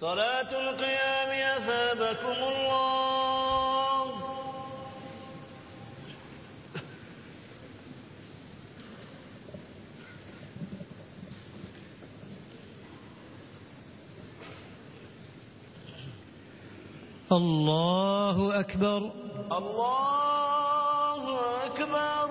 صلاة القيام أثابكم الله. الله أكبر. الله أكبر.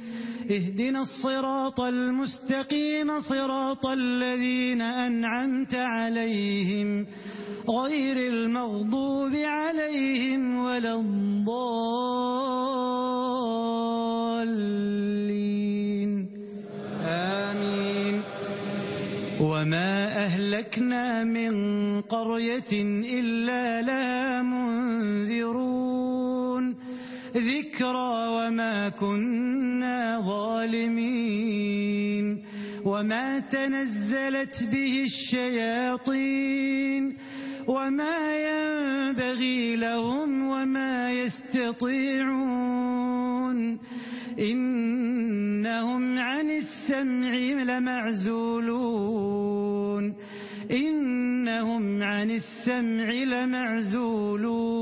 اهدنا الصراط المستقيم صراط الذين أنعمت عليهم غير المغضوب عليهم ولا الضالين. آمين. وما أهلكنا من قرية إلا لها منذرون. ذكرى وما كنا ظالمين وما تنزلت به الشياطين وما ينبغي لهم وما يستطيعون إنهم عن السمع لمعزولون إنهم عن السمع لمعزولون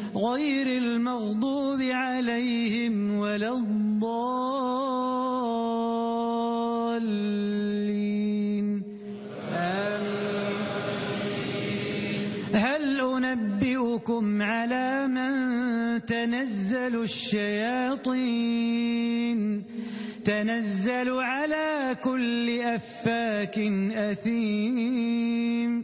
غير المغضوب عليهم ولا الضالين. آمين هل أنبئكم على من تنزل الشياطين؟ تنزل على كل أفاك أثيم.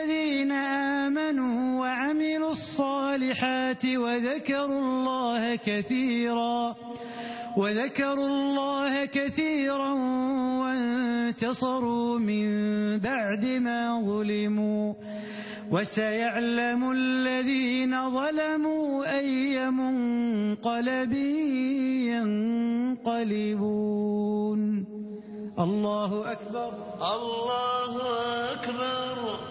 آمنوا وعملوا الصالحات وذكروا الله كثيرا وذكروا الله كثيرا وانتصروا من بعد ما ظلموا وسيعلم الذين ظلموا أي منقلب ينقلبون. الله أكبر. الله أكبر.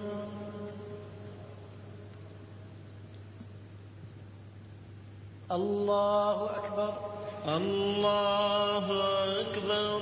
الله أكبر الله أكبر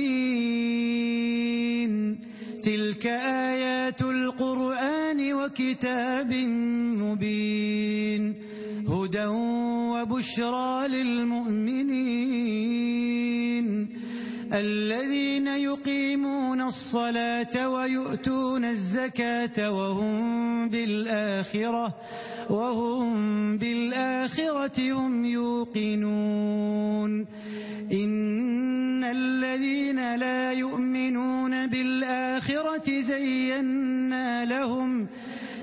وكتاب مبين هدى وبشرى للمؤمنين. الذين يقيمون الصلاة ويؤتون الزكاة وهم بالآخرة وهم بالآخرة هم يوقنون. إن الذين لا يؤمنون بالآخرة زينا لهم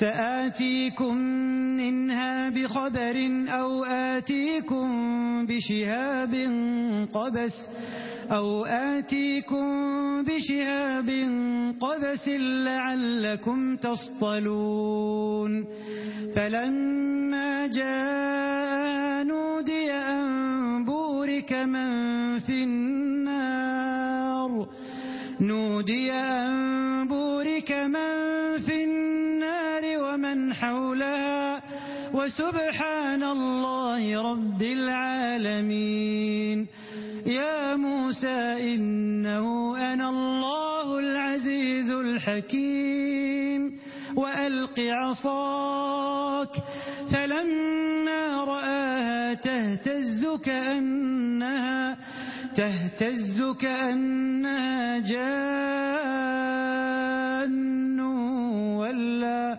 سآتيكم منها بخبر أو آتيكم بشهاب قبس أو آتيكم بشهاب قبس لعلكم تصطلون فلما جاء نودي أن بورك من في النار نودي أن بورك من حولها وسبحان الله رب العالمين. يا موسى إنه أنا الله العزيز الحكيم. وألق عصاك فلما رآها تهتز كأنها تهتز كأنها جان ولا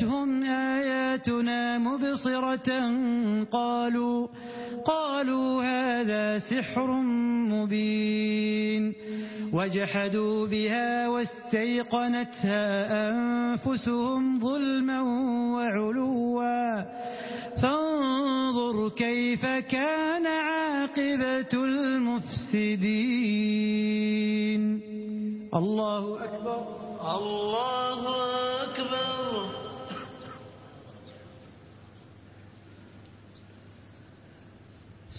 جاءتهم آياتنا مبصرة قالوا قالوا هذا سحر مبين. وجحدوا بها واستيقنتها أنفسهم ظلما وعلوا. فانظر كيف كان عاقبة المفسدين. الله أكبر. الله أكبر.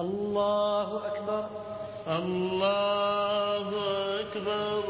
الله أكبر الله أكبر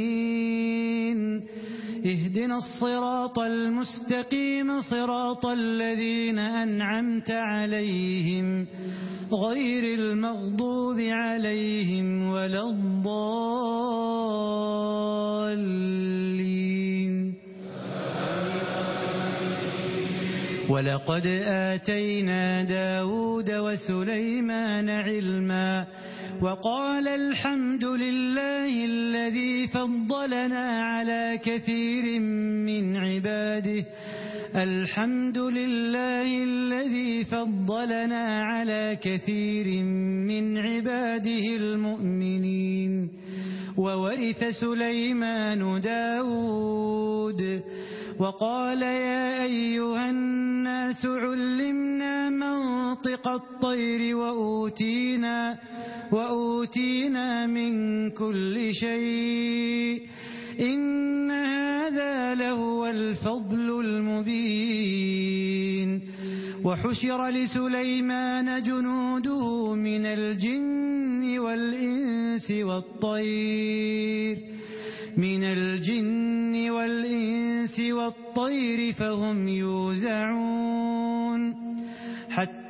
اهدنا الصراط المستقيم صراط الذين أنعمت عليهم غير المغضوب عليهم ولا الضالين ولقد آتينا داود وسليمان علماً وقال الحمد لله الذي فضلنا على كثير من عباده. الحمد لله الذي فضلنا على كثير من عباده المؤمنين. وورث سليمان داود. وقال يا أيها الناس علمنا منطق الطير وأوتينا, وأوتينا من كل شيء إن هذا لهو الفضل المبين وحشر لسليمان جنوده من الجن والإنس والطير من الجن والإنس والطير فهم يوزعون حتى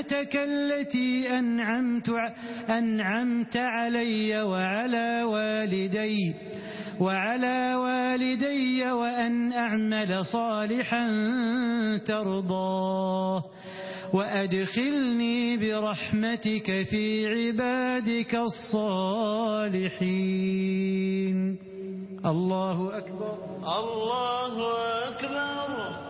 نعمتك التي أنعمت, أنعمت علي وعلى والدي وعلى والدي وأن أعمل صالحا ترضاه وأدخلني برحمتك في عبادك الصالحين. الله أكبر. الله أكبر.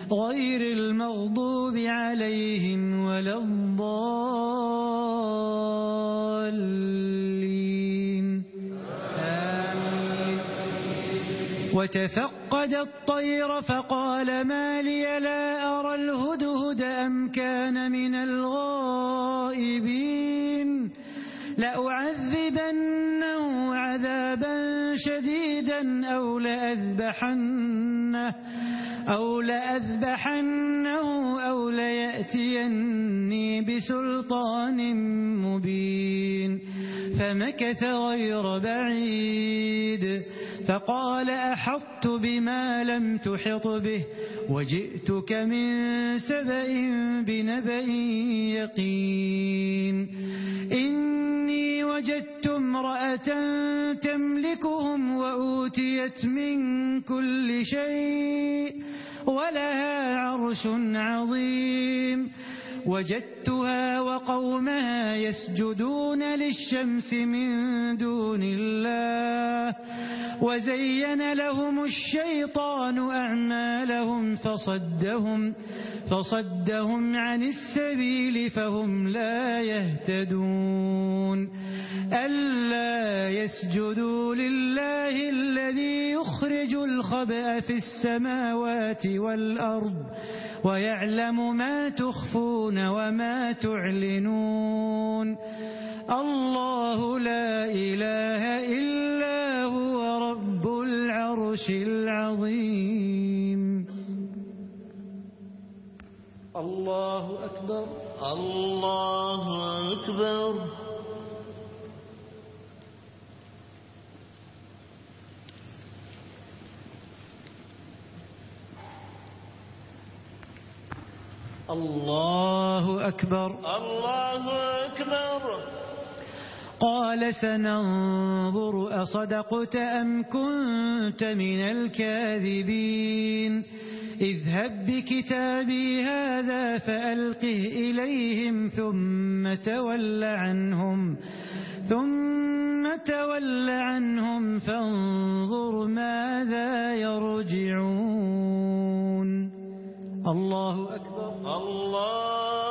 غير المغضوب عليهم ولا الضالين. آمين. وتفقد الطير فقال ما لي لا أرى الهدهد أم كان من الغائبين. لأعذبنه عذابا شديدا أو لأذبحنه أو لأذبحنه أو ليأتيني بسلطان مبين فمكث غير بعيد فقال أحطت بما لم تحط به وجئتك من سبأ بنبأ يقين إني وجدت امرأة تملكهم منهم وأوتيت من كل شيء ولها عرش عظيم وجدتها وقومها يسجدون للشمس من دون الله وزين لهم الشيطان أعمالهم فصدهم, فصدهم عن السبيل فهم لا يهتدون ألا يسجدوا لله الذي يخرج الخبأ في السماوات والأرض ويعلم ما تخفون تبدون وما تعلنون الله لا إله إلا هو رب العرش العظيم الله أكبر الله أكبر الله الله أكبر. الله أكبر. قال سننظر أصدقت أم كنت من الكاذبين. اذهب بكتابي هذا فألقه إليهم ثم تول عنهم ثم تول عنهم فانظر ماذا يرجعون. الله أكبر. الله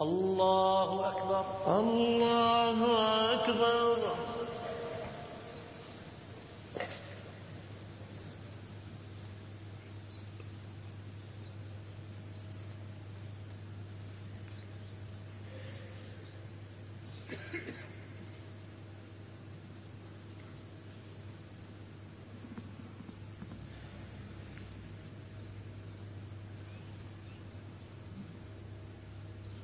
الله أكبر الله أكبر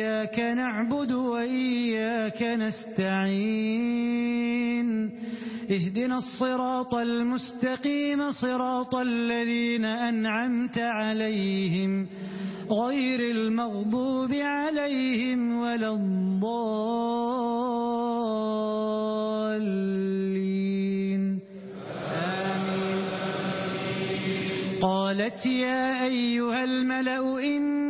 إياك نعبد وإياك نستعين. اهدنا الصراط المستقيم صراط الذين أنعمت عليهم غير المغضوب عليهم ولا الضالين. آمين قالت يا أيها الملأ إن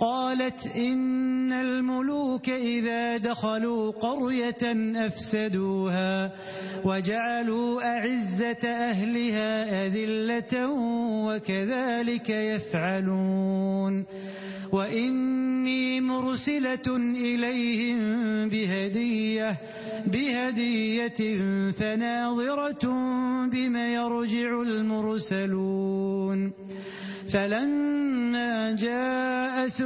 قالت إن الملوك إذا دخلوا قرية أفسدوها وجعلوا أعزة أهلها أذلة وكذلك يفعلون وإني مرسلة إليهم بهدية بهدية فناظرة بما يرجع المرسلون فلما جاء سر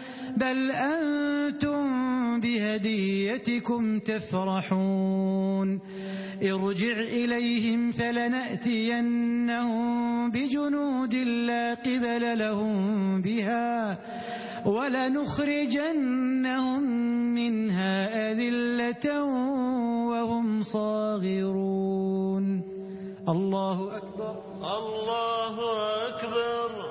بل أنتم بهديتكم تفرحون. ارجع إليهم فلنأتينهم بجنود لا قبل لهم بها ولنخرجنهم منها أذلة وهم صاغرون. الله أكبر. الله أكبر.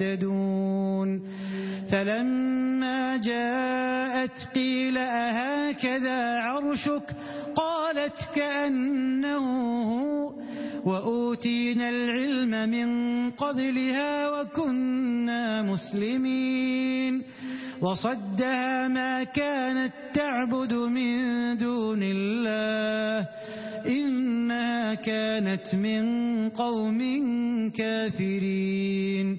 يهتدون. فلما جاءت قيل أهكذا عرشك؟ قالت كأنه هو وأوتينا العلم من قبلها وكنا مسلمين. وصدها ما كانت تعبد من دون الله. إنها كانت من قوم كافرين.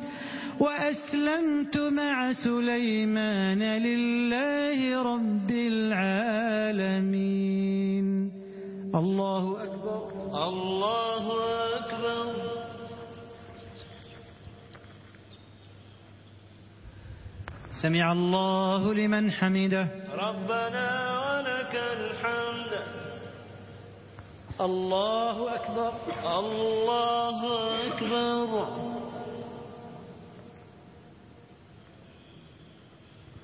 وأسلمت مع سليمان لله رب العالمين. الله أكبر. الله أكبر. سمع الله لمن حمده. ربنا ولك الحمد. الله أكبر. الله أكبر.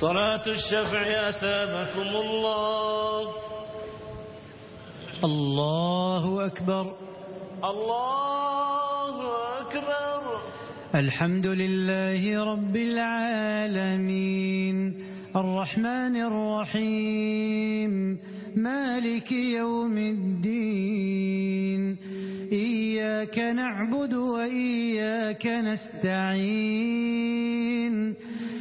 صلاة الشفع أسامكم الله. الله أكبر. الله أكبر. الحمد لله رب العالمين. الرحمن الرحيم. مالك يوم الدين. إياك نعبد وإياك نستعين.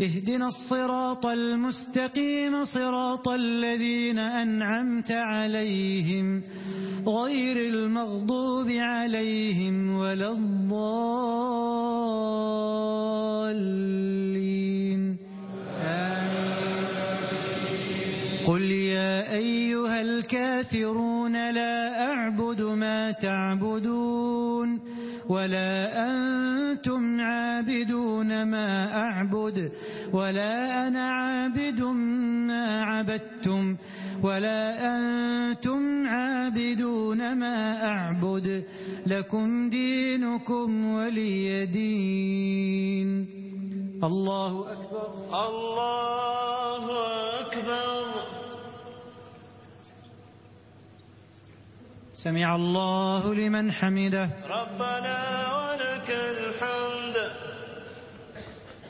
اهدنا الصراط المستقيم صراط الذين أنعمت عليهم غير المغضوب عليهم ولا الضالين. قل يا أيها الكافرون لا أعبد ما تعبدون ولا أنتم عابدون ما أعبد ولا أنا عابد ما عبدتم ولا أنتم عابدون ما أعبد. لكم دينكم ولي دين. الله أكبر. الله أكبر. سمع الله لمن حمده. ربنا ولك الحمد.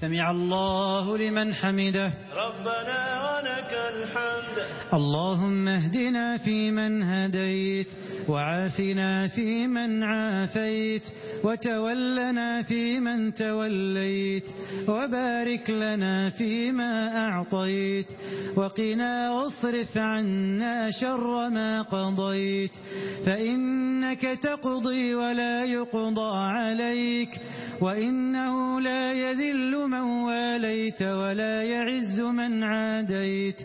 سمع الله لمن حمده. ربنا ولك الحمد. اللهم اهدنا فيمن هديت وعافنا فيمن عافيت وتولنا فيمن توليت وبارك لنا فيما أعطيت وقنا واصرف عنا شر ما قضيت فإنك تقضي ولا يقضى عليك وإنه لا يذل من واليت ولا يعز من عاديت.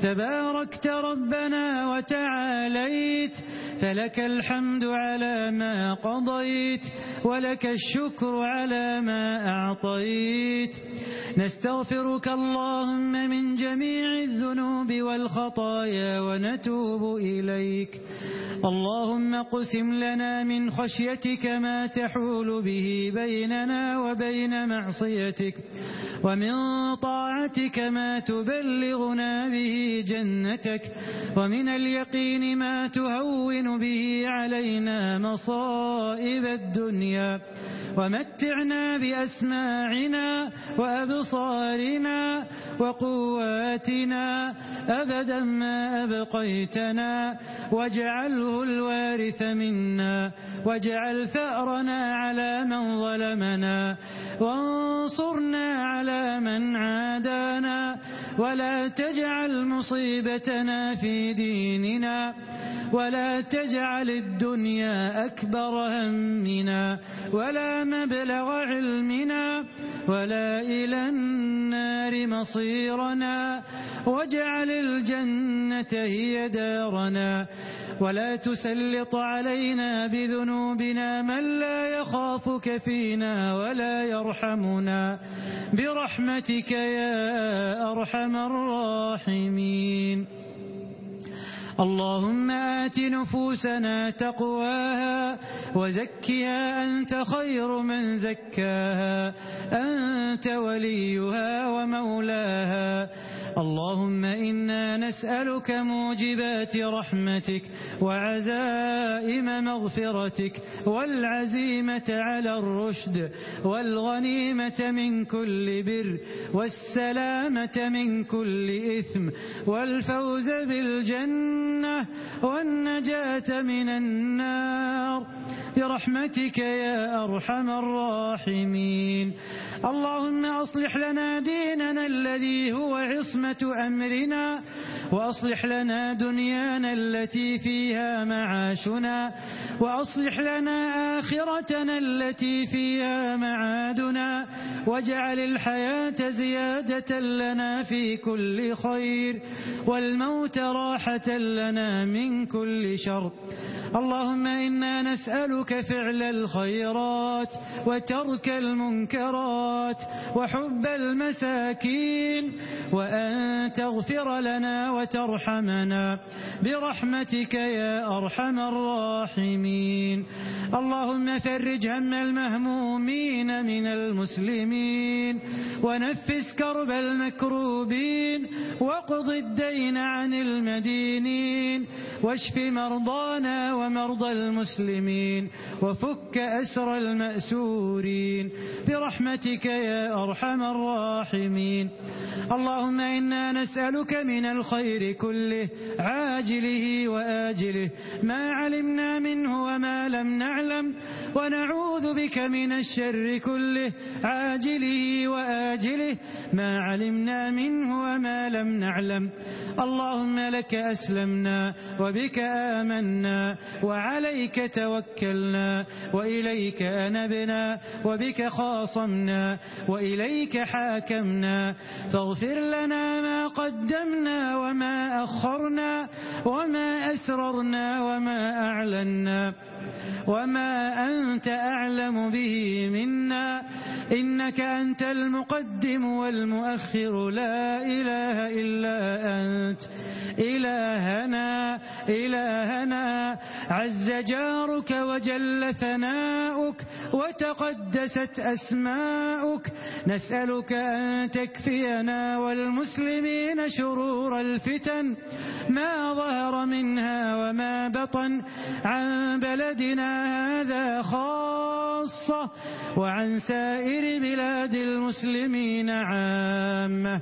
تباركت ربنا وتعاليت. فلك الحمد على ما قضيت. ولك الشكر على ما أعطيت. نستغفرك اللهم من جميع الذنوب والخطايا ونتوب إليك. اللهم قسم لنا من خشيتك ما تحول به بيننا وبين معصيتك. ومن طاعتك ما تبلغنا به جنتك ومن اليقين ما تهون به علينا مصائب الدنيا. ومتعنا بأسماعنا وأبصارنا وقواتنا أبدا ما أبقيتنا. واجعله الوارث منا واجعل ثأرنا على من ظلمنا. وانصرنا وَانصُرْنَا عَلَى مَنْ عَادَانَا وَلَا تَجْعَلْ مُصِيبَتَنَا فِي دِينِنَا ولا تجعل الدنيا أكبر همنا ولا مبلغ علمنا ولا إلى النار مصيرنا واجعل الجنة هي دارنا ولا تسلط علينا بذنوبنا من لا يخافك فينا ولا يرحمنا برحمتك يا أرحم الراحمين. اللهم آت نفوسنا تقواها وزكها أنت خير من زكاها. أنت وليها ومولاها. اللهم إنا نسألك موجبات رحمتك وعزائم مغفرتك والعزيمة على الرشد والغنيمة من كل بر والسلامة من كل إثم والفوز بالجنة والنجاة من النار برحمتك يا أرحم الراحمين اللهم أصلح لنا ديننا الذي هو عصمة أمرنا وأصلح لنا دنيانا التي فيها معاشنا وأصلح لنا آخرتنا التي فيها معادنا واجعل الحياة زيادة لنا في كل خير والموت راحة لنا من كل شر اللهم إنا نسألك فعل الخيرات وترك المنكرات وحب المساكين وآل أن تغفر لنا وترحمنا. برحمتك يا أرحم الراحمين. اللهم فرج هم المهمومين من المسلمين. ونفس كرب المكروبين. واقض الدين عن المدينين. واشف مرضانا ومرضى المسلمين. وفك أسر المأسورين. برحمتك يا أرحم الراحمين. اللهم إنا نسألك من الخير كله عاجله وآجله. ما علمنا منه وما لم نعلم ونعوذ بك من الشر كله عاجله وآجله. ما علمنا منه وما لم نعلم. اللهم لك أسلمنا وبك آمنا وعليك توكلنا وإليك أنبنا وبك خاصمنا وإليك حاكمنا. فاغفر لنا ما قدمنا وما أخرنا وما أسررنا وما أعلنا وما أنت أعلم به منا إنك أنت المقدم والمؤخر لا إله إلا أنت إلهنا إلهنا عز جارك وجل ثناؤك وتقدست أسماؤك نسألك أن تكفينا والمسلمين شرور الفتن ما ظهر منها وما بطن عن بلد بلادنا هذا خاصة وعن سائر بلاد المسلمين عامة.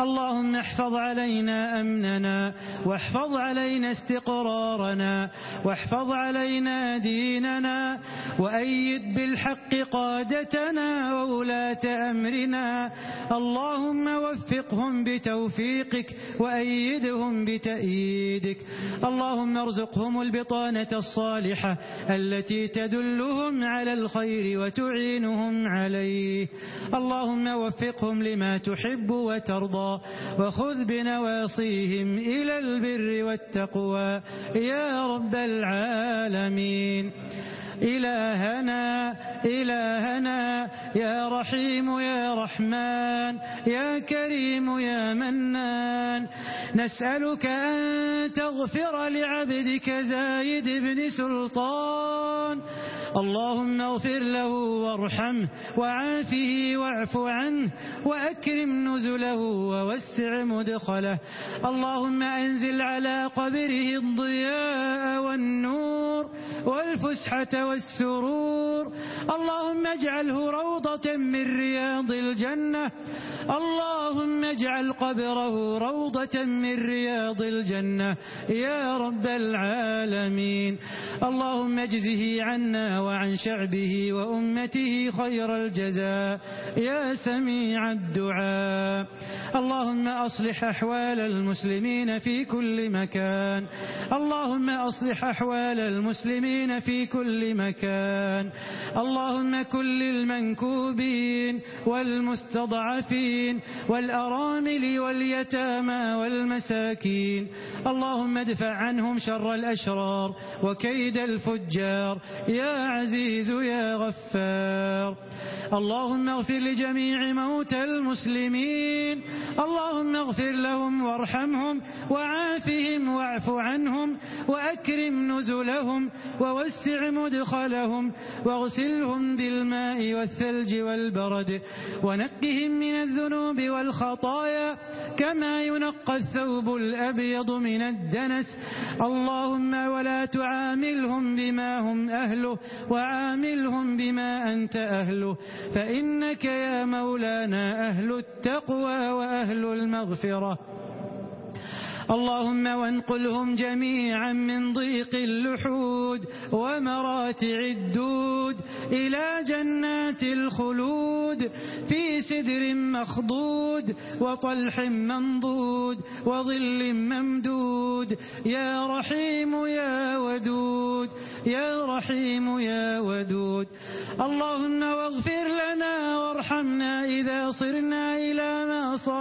اللهم احفظ علينا أمننا واحفظ علينا استقرارنا واحفظ علينا ديننا وأيد بالحق قادتنا وولاة أمرنا. اللهم وفقهم بتوفيقك وأيدهم بتأييدك. اللهم ارزقهم البطانة الصالحة التي تدلهم على الخير وتعينهم عليه. اللهم وفقهم لما تحب وترضى. وخذ بنواصيهم إلى البر والتقوى يا رب العالمين. إلهنا إلهنا يا رحيم يا رحمن يا كريم يا منان. نسألك أن تغفر لعبدك زايد بن سلطان. اللهم اغفر له وارحمه وعافه واعف عنه وأكرم نزله ووسع مدخله. اللهم أنزل على قبره الضياء والنور والفسحة والسرور. اللهم اجعله روضة من رياض الجنة. اللهم اجعل قبره روضة من رياض الجنة. يا رب العالمين. اللهم اجزه عنا وعن شعبه وأمته خير الجزاء. يا سميع الدعاء. اللهم أصلح أحوال المسلمين في كل مكان. اللهم أصلح أحوال المسلمين في كل مكان. مكان اللهم كن للمنكوبين والمستضعفين والأرامل واليتامى والمساكين. اللهم ادفع عنهم شر الأشرار وكيد الفجار. يا عزيز يا غفار. اللهم اغفر لجميع موتى المسلمين. اللهم اغفر لهم وارحمهم وعافهم واعف عنهم وأكرم نزلهم ووسع مدخلهم أدخلهم واغسلهم بالماء والثلج والبرد ونقهم من الذنوب والخطايا كما ينقى الثوب الأبيض من الدنس. اللهم ولا تعاملهم بما هم أهله وعاملهم بما أنت أهله. فإنك يا مولانا أهل التقوى وأهل المغفرة. اللهم وانقلهم جميعا من ضيق اللحود ومراتع الدود إلى جنات الخلود في سدر مخضود وطلح منضود وظل ممدود يا رحيم يا ودود يا رحيم يا ودود اللهم واغفر لنا وارحمنا إذا صرنا إلى ما صار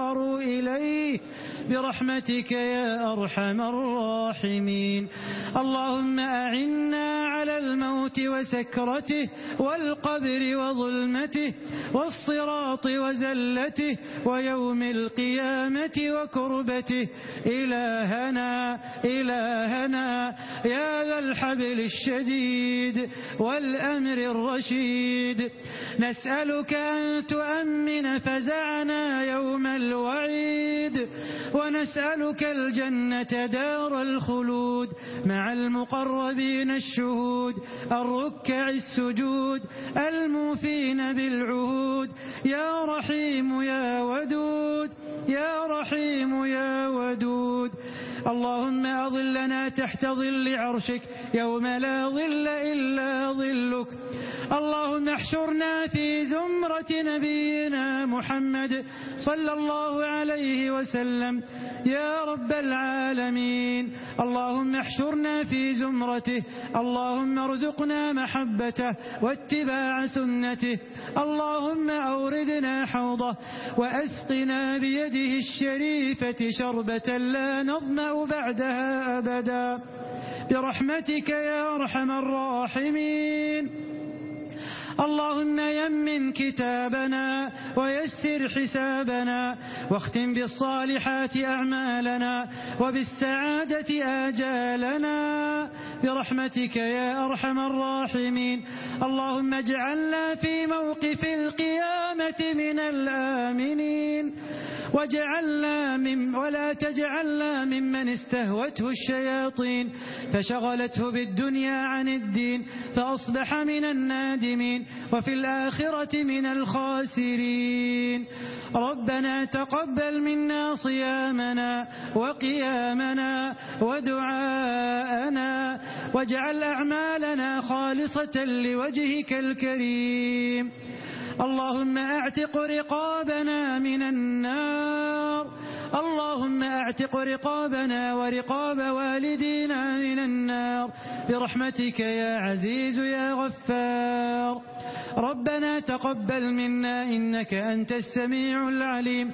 برحمتك يا أرحم الراحمين. اللهم أعنا على الموت وسكرته والقبر وظلمته والصراط وزلته ويوم القيامة وكربته. إلهنا إلهنا يا ذا الحبل الشديد والأمر الرشيد. نسألك أن تؤمن فزعنا يوم الوعيد. ونسألك الجنة دار الخلود مع المقربين الشهود. الوجود الركع السجود الموفين بالعهود. يا رحيم يا ودود يا رحيم يا ودود. اللهم أظلنا تحت ظل عرشك يوم لا ظل إلا ظلك. اللهم احشرنا في زمرة نبينا محمد صلى الله عليه وسلم. يا رب العالمين. اللهم احشرنا في زمرته. اللهم ارزقنا محبته واتباع سنته. اللهم أوردنا حوضه وأسقنا بيده الشريفة شربة لا نظمأ أو بعدها أبدا. برحمتك يا أرحم الراحمين. اللهم يمن كتابنا ويسر حسابنا واختم بالصالحات أعمالنا وبالسعادة آجالنا. برحمتك يا أرحم الراحمين. اللهم اجعلنا في موقف القيام السلامة من الآمنين. واجعلنا من ولا تجعلنا ممن استهوته الشياطين. فشغلته بالدنيا عن الدين. فأصبح من النادمين. وفي الآخرة من الخاسرين. ربنا تقبل منا صيامنا وقيامنا ودعاءنا. واجعل أعمالنا خالصة لوجهك الكريم. اللهم اعتق رقابنا من النار. اللهم اعتق رقابنا ورقاب والدينا من النار. برحمتك يا عزيز يا غفار. ربنا تقبل منا إنك أنت السميع العليم.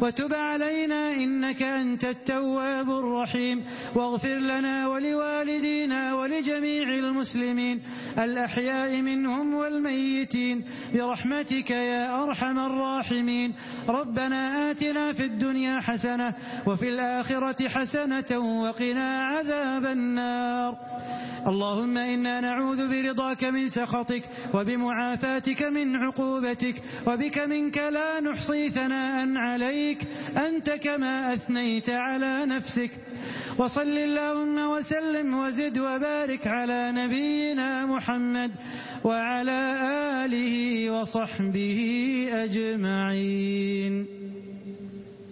وتب علينا إنك أنت التواب الرحيم. واغفر لنا ولوالدينا ولجميع المسلمين. الأحياء منهم والميتين. برحمتك يا أرحم الراحمين. ربنا آتنا في الدنيا حسنة حسنة وفي الآخرة حسنة وقنا عذاب النار. اللهم إنا نعوذ برضاك من سخطك وبمعافاتك من عقوبتك وبك منك لا نحصي ثناء عليك أنت كما أثنيت على نفسك. وصل اللهم وسلم وزد وبارك على نبينا محمد وعلى آله وصحبه أجمعين.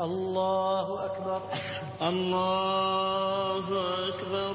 الله أكبر الله أكبر